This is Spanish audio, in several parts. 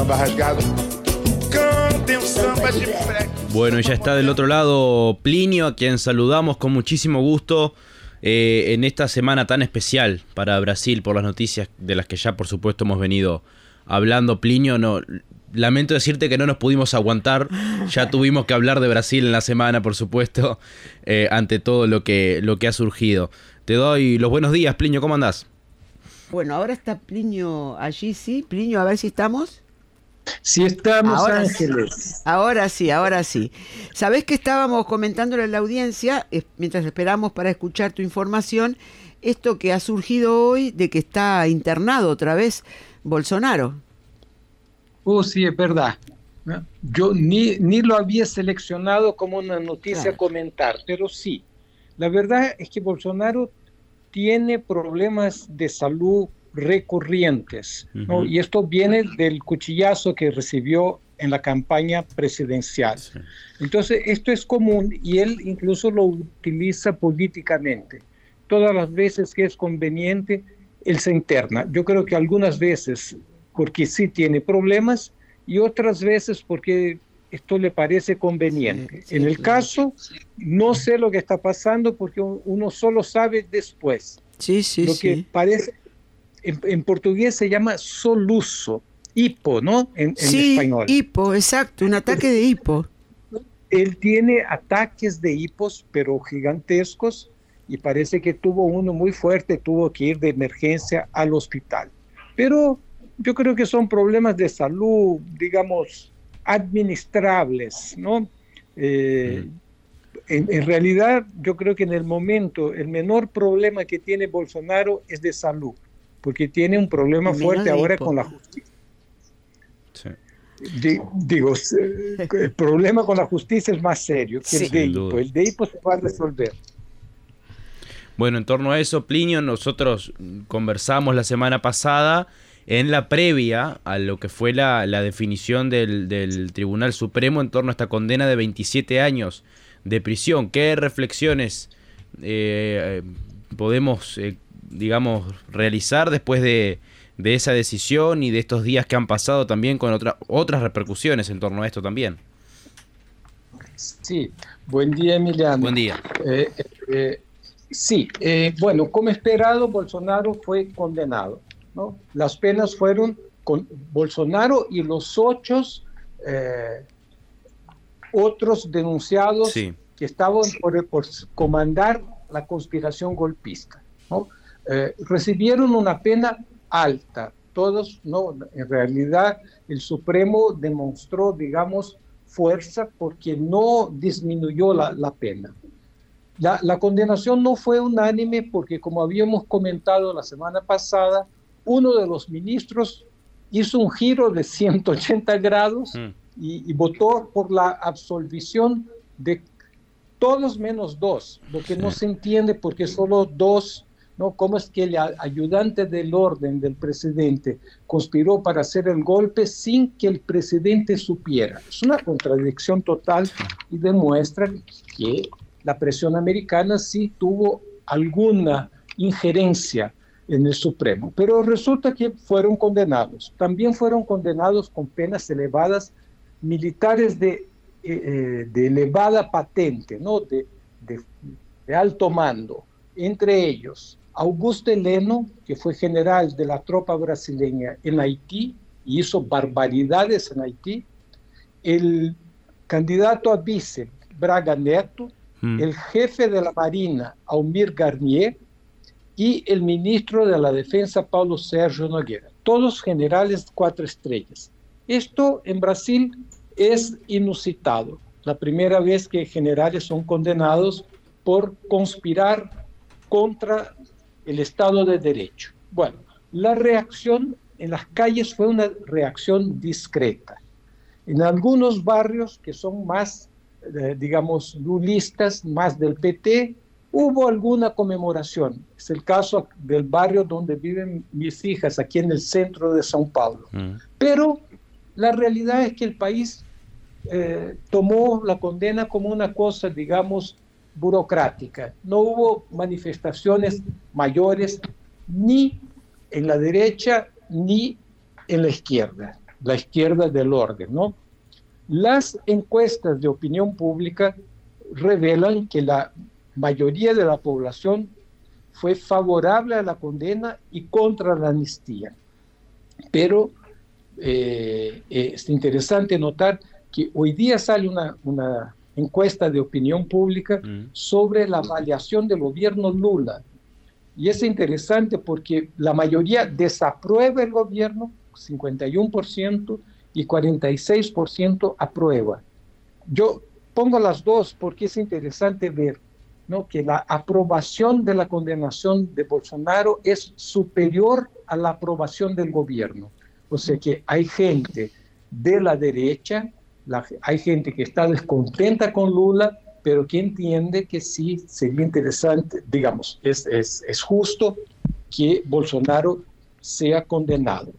samba rasgado. Cantem o samba de freque. Bueno, y ya está del otro lado Plinio, a quien saludamos con muchísimo gusto eh, en esta semana tan especial para Brasil por las noticias de las que ya por supuesto hemos venido hablando. Plinio, no, lamento decirte que no nos pudimos aguantar, ya tuvimos que hablar de Brasil en la semana por supuesto, eh, ante todo lo que, lo que ha surgido. Te doy los buenos días, Plinio, ¿cómo andás? Bueno, ahora está Plinio allí, sí. Plinio, a ver si estamos. Si estamos Ahora sí. ángeles. Ahora sí, ahora sí. Sabés que estábamos comentándole a la audiencia, mientras esperamos para escuchar tu información, esto que ha surgido hoy de que está internado otra vez Bolsonaro. Oh, sí, es verdad. Yo ni, ni lo había seleccionado como una noticia Claro. a comentar, pero sí. La verdad es que Bolsonaro tiene problemas de salud recurrentes, ¿no? Ujú. y esto viene del cuchillazo que recibió en la campaña presidencial. Entonces, esto es común y él incluso lo utiliza políticamente. Todas las veces que es conveniente, él se interna. Yo creo que algunas veces porque sí tiene problemas y otras veces porque esto le parece conveniente. Sí, sí, en el caso, no sé lo que está pasando porque uno solo sabe después. Sí, sí, lo que sí. parece, en, en portugués se llama soluso, hipo, ¿no? En, en sí, español. hipo, exacto, un ataque de hipo. Él tiene ataques de hipos, pero gigantescos, y parece que tuvo uno muy fuerte, tuvo que ir de emergencia al hospital. Pero yo creo que son problemas de salud, digamos, administrables, ¿no? Eh, en, en realidad, yo creo que en el momento el menor problema que tiene Bolsonaro es de salud, porque tiene un problema Menos fuerte ahora con la justicia. Sí. Di- digo, eh, el problema con la justicia es más serio que Sí. el de hipo. El de hipo se va a resolver. Bueno, en torno a eso, Plinio, nosotros conversamos la semana pasada en la previa a lo que fue la, la definición del, del Tribunal Supremo en torno a esta condena de 27 años de prisión. ¿Qué reflexiones eh, podemos, eh, digamos, realizar después de, de esa decisión y de estos días que han pasado también con otra- otras repercusiones en torno a esto también? Sí, buen día Emiliano. Buen día. Eh, eh, sí, eh, bueno, como esperado, Bolsonaro fue condenado. ¿no? Las penas fueron con Bolsonaro y los ocho otros denunciados Sí. que estaban por, por comandar la conspiración golpista. ¿no? Eh, recibieron una pena alta. Todos, no, en realidad el Supremo demostró, digamos, fuerza porque no disminuyó la, la pena. La, la condenación no fue unánime porque, como habíamos comentado la semana pasada, uno de los ministros hizo un giro de 180 grados Mm. y, y votó por la absolvición de todos menos dos, lo que no se entiende porque solo dos, ¿no? ¿Cómo es que el ayudante del orden del presidente conspiró para hacer el golpe sin que el presidente supiera? Es una contradicción total y demuestra que la presión americana sí tuvo alguna injerencia en el Supremo, pero resulta que fueron condenados. También fueron condenados con penas elevadas militares de, eh, eh, de elevada patente, ¿no? de, de- de alto mando, entre ellos Augusto Heleno, que fue general de la tropa brasileña en Haití y hizo barbaridades en Haití, el candidato a vice, Braga Neto, Mm. el jefe de la Marina, Almir Garnier, y el ministro de la Defensa, Paulo Sérgio Nogueira. Todos generales cuatro estrellas. Esto en Brasil es inusitado. La primera vez que generales son condenados por conspirar contra el Estado de Derecho. Bueno, la reacción en las calles fue una reacción discreta. En algunos barrios que son más, eh, digamos, lulistas, más del PT, hubo alguna conmemoración. Es el caso del barrio donde viven mis hijas, aquí en el centro de São Paulo. Mm. Pero la realidad es que el país eh, tomó la condena como una cosa, digamos, burocrática. No hubo manifestaciones mayores ni en la derecha ni en la izquierda, la izquierda del orden, ¿no? Las encuestas de opinión pública revelan que la mayoría de la población fue favorable a la condena y contra la amnistía. Pero eh, es interesante notar que hoy día sale una encuesta de opinión pública sobre la variación del gobierno Lula. Y es interesante porque la mayoría desaprueba el gobierno, 51%, y 46% aprueba. Yo pongo las dos porque es interesante ver ¿no? que la aprobación de la condenación de Bolsonaro es superior a la aprobación del gobierno. O sea que hay gente de la derecha hay gente que está descontenta con Lula, pero que entiende que sí sería interesante, digamos, es, es, es justo que Bolsonaro sea condenado.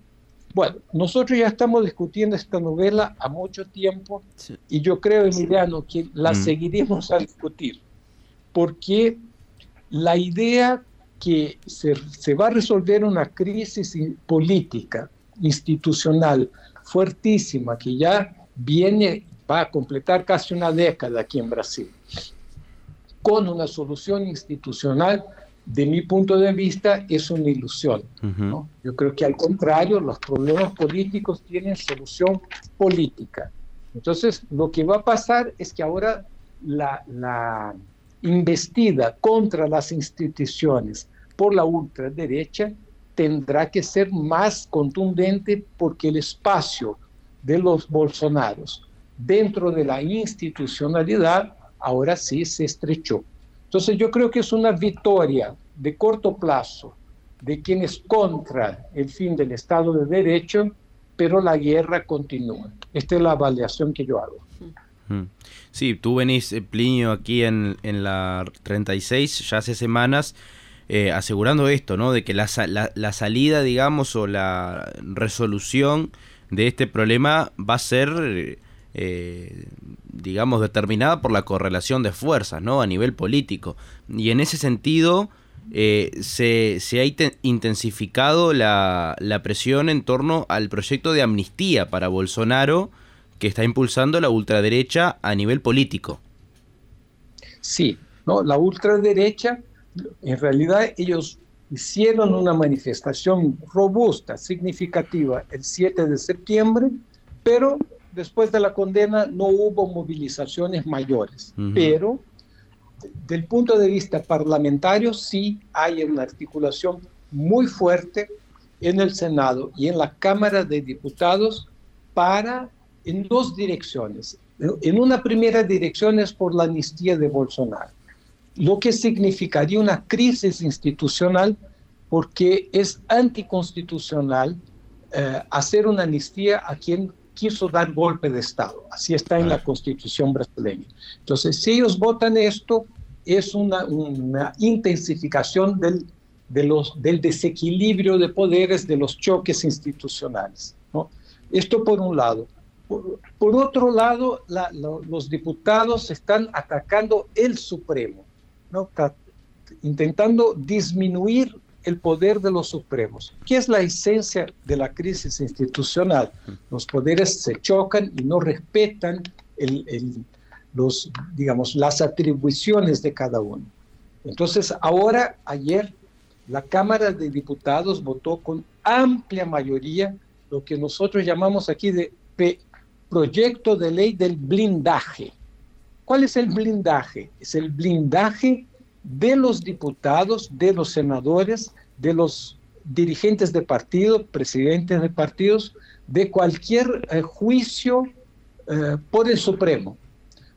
Bueno, nosotros ya estamos discutiendo esta novela a mucho tiempo y yo creo, Emiliano, que la mm. seguiremos a discutir, porque la idea que se, se, va a resolver una crisis política, institucional, fuertísima, que ya viene, va a completar casi una década aquí en Brasil, con una solución institucional, de mi punto de vista, es una ilusión. Yo creo que al contrario, los problemas políticos tienen solución política. Entonces, lo que va a pasar es que ahora la, la investida contra las instituciones por la ultraderecha tendrá que ser más contundente porque el espacio de los Bolsonaros dentro de la institucionalidad, ahora sí se estrechó. Entonces yo creo que es una victoria de corto plazo de quienes contra el fin del Estado de Derecho, pero la guerra continúa. Esta es la avaliación que yo hago. Mm. Sí, tú venís, eh, Plinio, aquí en, en la 36, ya hace semanas, eh, asegurando esto, ¿no? De que la, la, la salida, digamos, o la resolución de este problema va a ser, eh, digamos, determinada por la correlación de fuerzas, ¿no? A nivel político. Y en ese sentido, eh, se, ha intensificado la, presión en torno al proyecto de amnistía para Bolsonaro que está impulsando la ultraderecha a nivel político. Sí, ¿no? la ultraderecha, en realidad ellos hicieron una manifestación robusta, significativa, el 7 de septiembre, pero después de la condena no hubo movilizaciones mayores. Pero del punto de vista parlamentario sí hay una articulación muy fuerte en el Senado y en la Cámara de Diputados para en dos direcciones. En una primera dirección es por la amnistía de Bolsonaro lo que significaría una crisis institucional porque es anticonstitucional eh, hacer una amnistía a quien quiso dar golpe de Estado. Así está en la constitución brasileña. Entonces, si ellos votan esto, es una, intensificación del, de los, del desequilibrio de poderes, de los choques institucionales. ¿no? Esto por un lado. Por, otro lado, los diputados están atacando el Supremo. ¿No? intentando disminuir el poder de los supremos. ¿Qué es la esencia de la crisis institucional? Los poderes se chocan y no respetan los, digamos, las atribuciones de cada uno. Entonces, ahora, ayer, la Cámara de Diputados votó con amplia mayoría lo que nosotros llamamos aquí de proyecto de ley del blindaje. ¿Cuál es el blindaje? Es el blindaje de los diputados, de los senadores, de los dirigentes de partido, presidentes de partidos, de cualquier eh, juicio eh, por el Supremo.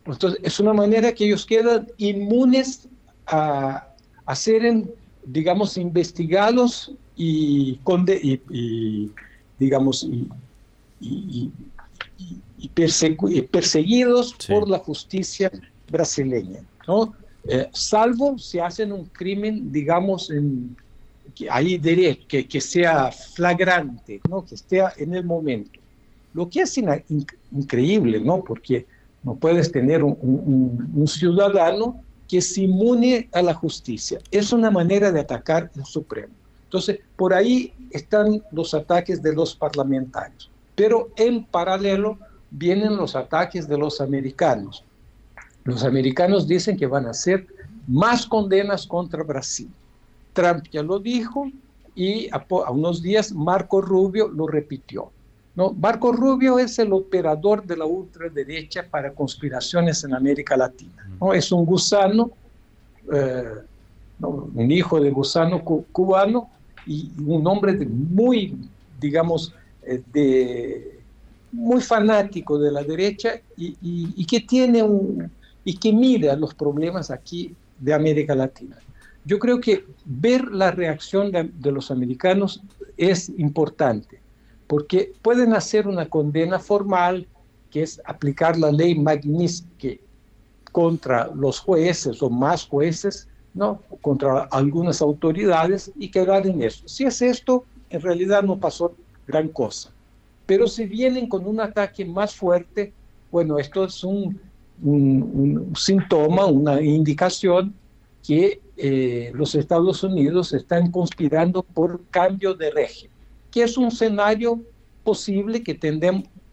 Entonces, es una manera que ellos quedan inmunes a, ser, digamos, investigados y, digamos, y, y, perseguidos por la justicia brasileña, ¿no? Eh, salvo si hacen un crimen, digamos, en, que ahí diré, que, que sea flagrante, ¿no? que esté en el momento. Lo que es increíble, ¿no? Porque no puedes tener un, un, ciudadano que se inmune a la justicia. Es una manera de atacar el Supremo. Entonces, por ahí están los ataques de los parlamentarios. Pero en paralelo vienen los ataques de los americanos. Los americanos dicen que van a hacer más condenas contra Brasil. Trump ya lo dijo y a, unos días Marco Rubio lo repitió. ¿no? Marco Rubio es el operador de la ultraderecha para conspiraciones en América Latina. ¿no? Es un gusano, eh, un hijo de gusano cubano y un hombre de muy, digamos, de, muy fanático de la derecha y, y, que tiene un, y que mira los problemas aquí de América Latina. Yo creo que ver la reacción de, de los americanos es importante, porque pueden hacer una condena formal, que es aplicar la ley Magnitsky contra los jueces o más jueces, ¿no? contra algunas autoridades y quedar en eso. Si es esto, en realidad no pasó gran cosa. Pero si vienen con un ataque más fuerte, bueno, esto es un, un, síntoma, una indicación que eh, los Estados Unidos están conspirando por cambio de régimen, que es un escenario posible que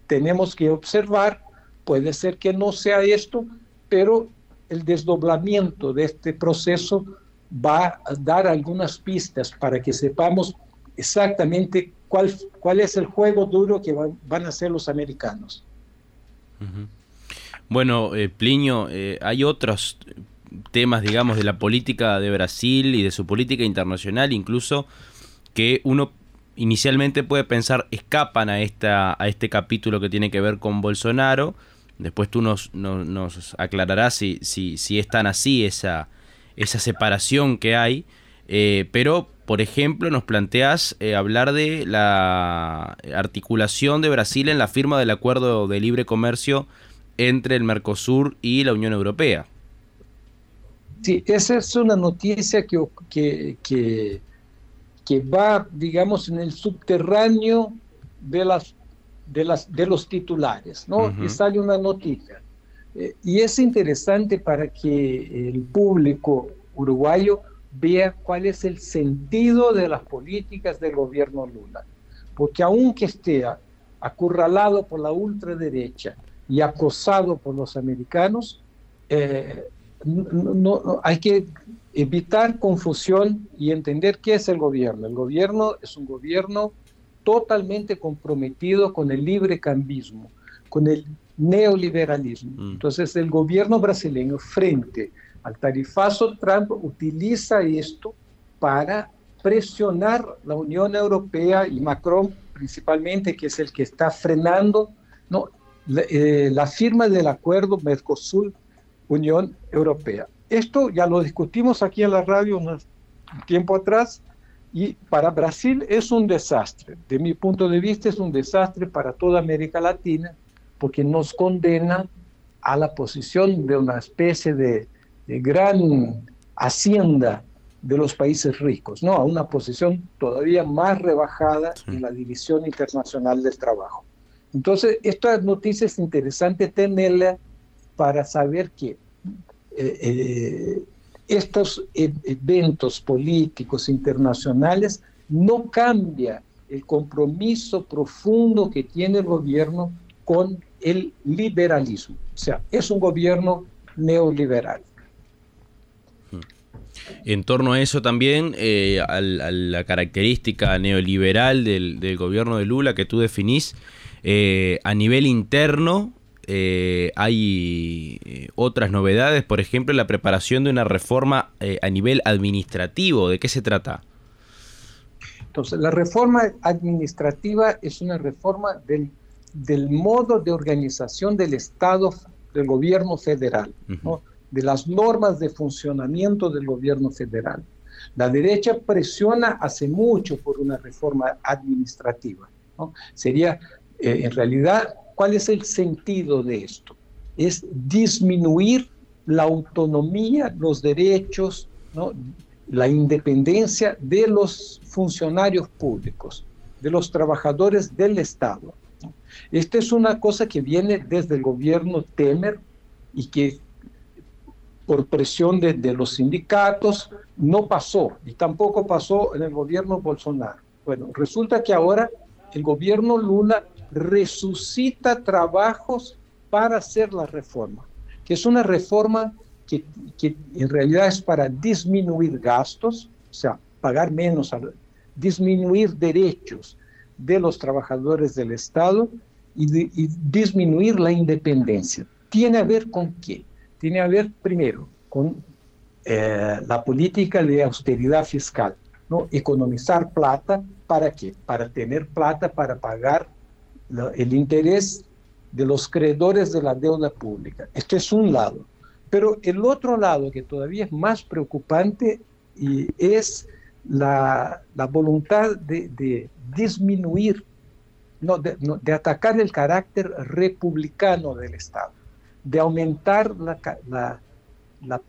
tenemos que observar. Puede ser que no sea esto, pero el desdoblamiento de este proceso va a dar algunas pistas para que sepamos exactamente cuál, cuál es el juego duro que van a hacer los americanos. Bueno, eh, Plinio, eh, hay otros temas, digamos, de la política de Brasil y de su política internacional, incluso que uno inicialmente puede pensar escapan a, esta, a este capítulo que tiene que ver con Bolsonaro, Después tú nos, nos, aclararás si, si, si, es tan así esa, esa separación que hay. Eh, pero, por ejemplo, nos planteas eh, hablar de la articulación de Brasil en la firma del acuerdo de libre comercio entre el Mercosur y la Unión Europea. Sí, esa es una noticia que, que, que, que va, digamos, en el subterráneo de las de, las, de los titulares, ¿no? Y sale una noticia. Eh, y es interesante para que el público uruguayo vea cuál es el sentido de las políticas del gobierno Lula. Porque aunque esté acurralado por la ultraderecha y acosado por los americanos, eh, no, hay que evitar confusión y entender qué es el gobierno. El gobierno es un gobierno totalmente comprometido con el libre cambismo, con el neoliberalismo. Mm. Entonces el gobierno brasileño frente al tarifazo Trump utiliza esto para presionar la Unión Europea y Macron principalmente, que es el que está frenando ¿no? la, eh, firma del acuerdo Mercosur-Unión Europea. Esto ya lo discutimos aquí en la radio un tiempo atrás y para Brasil es un desastre. De mi punto de vista es un desastre para toda América Latina porque nos condena a la posición de una especie de, gran hacienda de los países ricos, ¿no? A una posición todavía más rebajada en la división internacional del trabajo. Entonces, esta noticia es interesante tenerla para saber que eh, eh, estos e-, eventos políticos internacionales no cambia el compromiso profundo que tiene el gobierno con el liberalismo. O sea, es un gobierno neoliberal. En torno a eso también, eh, a, la característica neoliberal del, gobierno de Lula que tú definís, eh, a nivel interno, eh, hay eh, otras novedades, por ejemplo, la preparación de una reforma a nivel administrativo. ¿De qué se trata? Entonces, la reforma administrativa es una reforma del, del modo de organización del Estado, del gobierno federal, de las normas de funcionamiento del gobierno federal. La derecha presiona hace mucho por una reforma administrativa. Sería, en realidad, ¿Cuál es el sentido de esto? Es disminuir la autonomía, los derechos, ¿no? la independencia de los funcionarios públicos, de los trabajadores del Estado. Esta es una cosa que viene desde el gobierno Temer y que por presión de, los sindicatos no pasó y tampoco pasó en el gobierno Bolsonaro. Bueno, resulta que ahora el gobierno Lula resucita trabajos para hacer la reforma, que es una reforma que, que en realidad es para disminuir gastos, o sea, pagar menos, disminuir derechos de los trabajadores del Estado y, y disminuir la independencia. ¿Tiene a ver con qué? Tiene a ver primero con eh, la política de austeridad fiscal, ¿no? Economizar plata, ¿para qué? Para tener plata para pagar el interés de los creadores de la deuda pública. Esto es un lado. Pero el otro lado, que todavía es más preocupante, y es la, voluntad de, disminuir, de, atacar el carácter republicano del Estado, de aumentar la, la,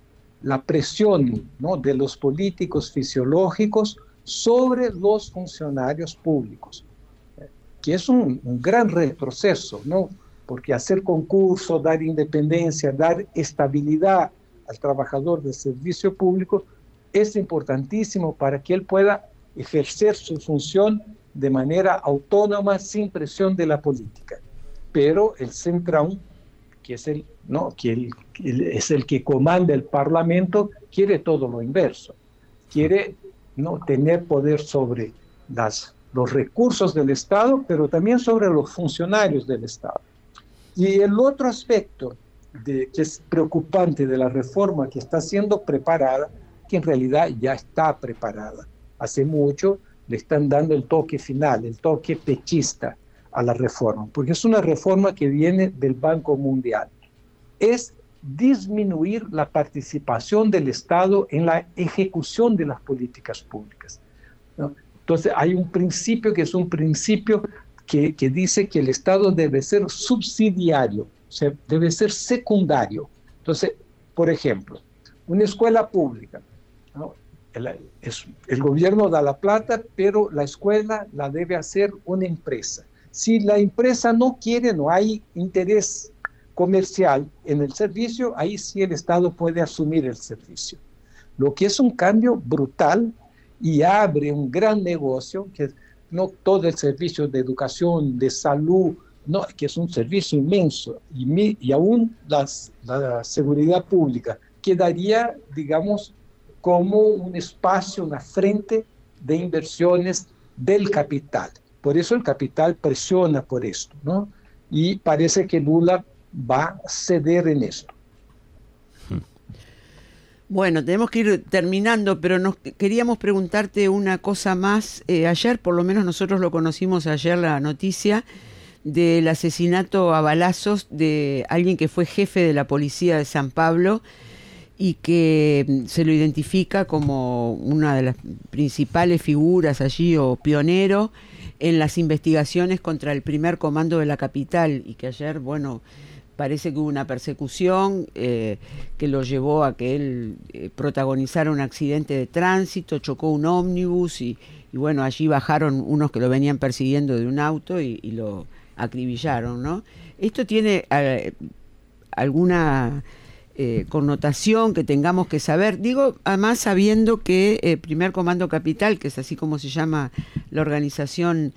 la, presión ¿no? de los políticos fisiológicos sobre los funcionarios públicos, que es un, un gran retroceso, ¿no? porque hacer concurso, dar independencia, dar estabilidad al trabajador del servicio público es importantísimo para que él pueda ejercer su función de manera autónoma, sin presión de la política. Pero el Centrão, que es el, no, que el, es el que comanda el Parlamento, quiere todo lo inverso. Quiere no tener poder sobre las, los recursos del Estado, pero también sobre los funcionarios del Estado. Y el otro aspecto de, que es preocupante de la reforma que está siendo preparada, que en realidad ya está preparada. Hace mucho le están dando el toque final, el toque pechista a la reforma, porque es una reforma que viene del Banco Mundial. Es disminuir la participación del Estado en la ejecución de las políticas públicas. Entonces hay un principio que es un principio que, que, dice que el Estado debe ser subsidiario, o sea, debe ser secundario. Entonces, por ejemplo, una escuela pública, el gobierno da la plata, pero la escuela la debe hacer una empresa. Si la empresa no quiere, no hay interés comercial en el servicio, ahí sí el Estado puede asumir el servicio. Lo que es un cambio brutal y abre un gran negocio, que no todo el servicio de educación, de salud, no, que es un servicio inmenso, y, aún las, la seguridad pública, quedaría, digamos, como un espacio, una frente de inversiones del capital. Por eso el capital presiona por esto, ¿no? Y parece que Lula va a ceder en esto. Bueno, tenemos que ir terminando, pero nos queríamos preguntarte una cosa más. Eh, ayer, por lo menos nosotros lo conocimos ayer, la noticia del asesinato a balazos de alguien que fue jefe de la policía de San Pablo y que mm, se lo identifica como una de las principales figuras allí o pionero en las investigaciones contra el primer comando de la capital y que ayer, bueno, parece que hubo una persecución eh, que lo llevó a que él eh, protagonizara un accidente de tránsito, chocó un ómnibus y, bueno, allí bajaron unos que lo venían persiguiendo de un auto y, y lo acribillaron, ¿no? Esto tiene eh, alguna eh, connotación que tengamos que saber. Digo, además sabiendo que eh, Primer Comando Capital, que es así como se llama la organización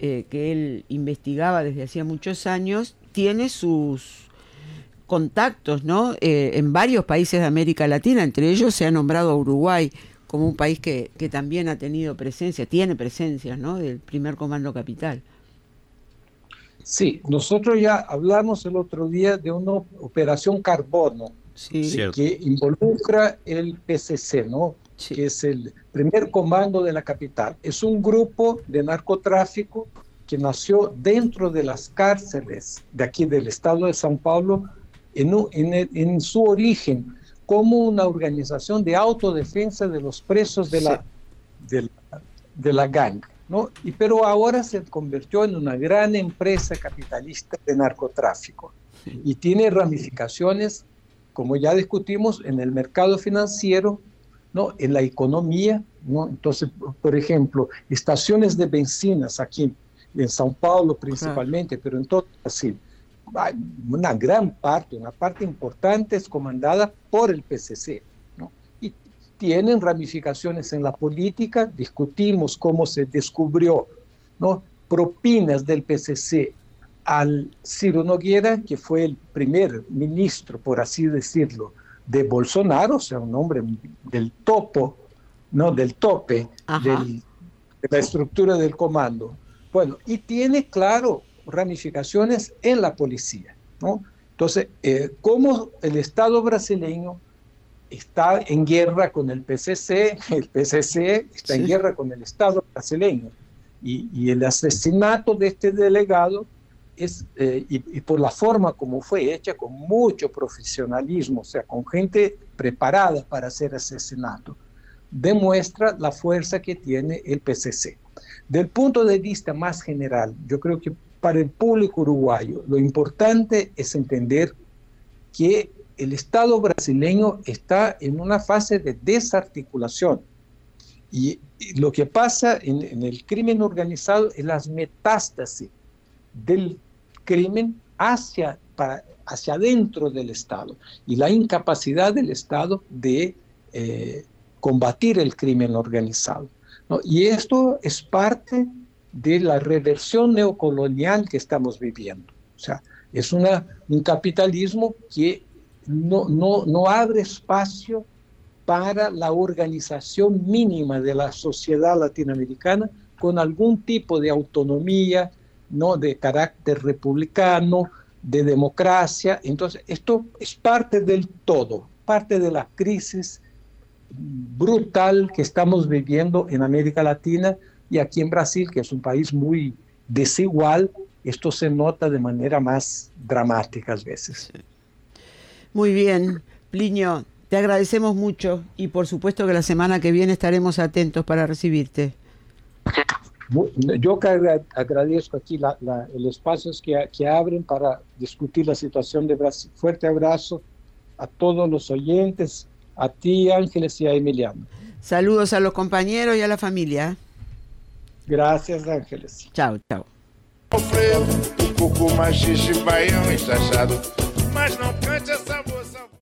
eh, que él investigaba desde hacía muchos años, tiene sus contactos ¿no? Eh, en varios países de América Latina, entre ellos se ha nombrado Uruguay como un país que, que también ha tenido presencia, tiene presencia ¿no? del Primer Comando Capital. Sí, nosotros ya hablamos el otro día de una operación carbono sí. que involucra el PCC, ¿no? Sí. que es el primer comando de la capital. Es un grupo de narcotráfico que nació dentro de las cárceles de aquí del estado de São Paulo en, en, en su origen como una organización de autodefensa de los presos de la, sí. de la, de la gang. ¿No? Y, pero ahora se convirtió en una gran empresa capitalista de narcotráfico y tiene ramificaciones, como ya discutimos, en el mercado financiero, ¿no? en la economía. ¿no? Entonces, por ejemplo, estaciones de bencinas aquí en São Paulo principalmente, pero en todo Brasil, una gran parte, una parte importante es comandada por el PCC. Tienen ramificaciones en la política, discutimos cómo se descubrió ¿no? propinas del PCC al Ciro Noguera, que fue el primer ministro, por así decirlo, de Bolsonaro, o sea, un hombre del topo, no del tope de la estructura del comando. Bueno, y tiene, claro, ramificaciones en la policía, ¿no? Entonces, eh, ¿cómo el Estado brasileño está en guerra con el PCC, el PCC está en guerra con el Estado brasileño, y, y el asesinato de este delegado es, eh, y, y, por la forma como fue hecha, con mucho profesionalismo, o sea, con gente preparada para hacer asesinato, demuestra la fuerza que tiene el PCC. Del punto de vista más general, yo creo que para el público uruguayo lo importante es entender que el Estado brasileño está en una fase de desarticulación. Y, lo que pasa en, el crimen organizado es las metástasis del crimen hacia, para, hacia adentro del Estado y la incapacidad del Estado de eh, combatir el crimen organizado. Y esto es parte de la reversión neocolonial que estamos viviendo. O sea, es una, un capitalismo que no, no, no abre espacio para la organización mínima de la sociedad latinoamericana con algún tipo de autonomía, ¿no? de carácter republicano, de democracia. Entonces, esto es parte del todo, parte de la crisis brutal que estamos viviendo en América Latina y aquí en Brasil, que es un país muy desigual, esto se nota de manera más dramática a veces. Muy bien, Plinio, te agradecemos mucho y por supuesto que la semana que viene estaremos atentos para recibirte. Yo que agradezco aquí la, la, el espacio que, que, abren para discutir la situación de Brasil. Fuerte abrazo a todos los oyentes, a ti Ángeles y a Emiliano. Saludos a los compañeros y a la familia. Gracias Ángeles. Chao, chao. Mas não cante essa